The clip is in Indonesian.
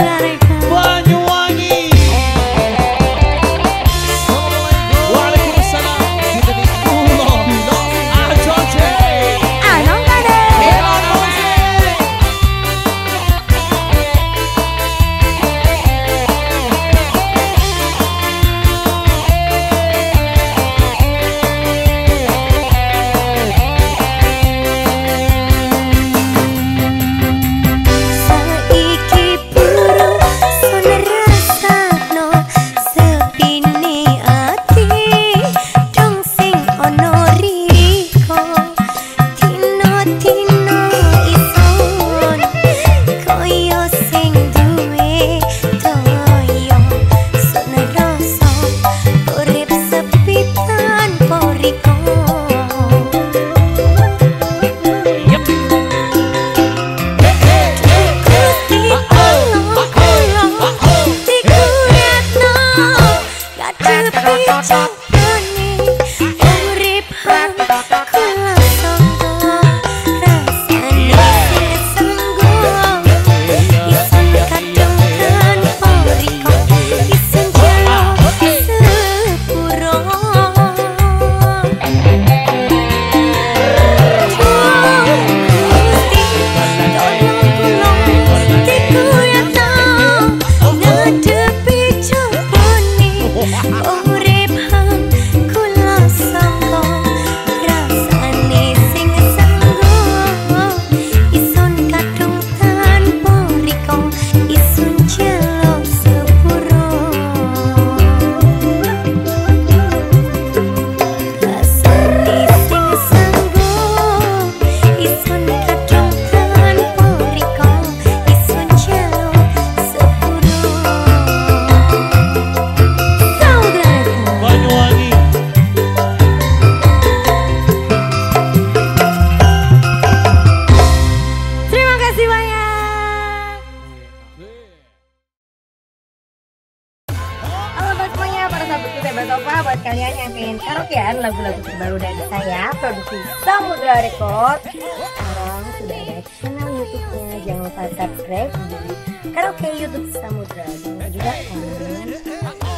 Terima kasih. Watch out. Sobat Opa, buat kalian yang pengen karaokean lagu-lagu terbaru dari saya, produksi Samudra Record. Sekarang sudah ada channel YouTube-nya, jangan lupa subscribe di karaoke YouTube Samudra. Dan juga komen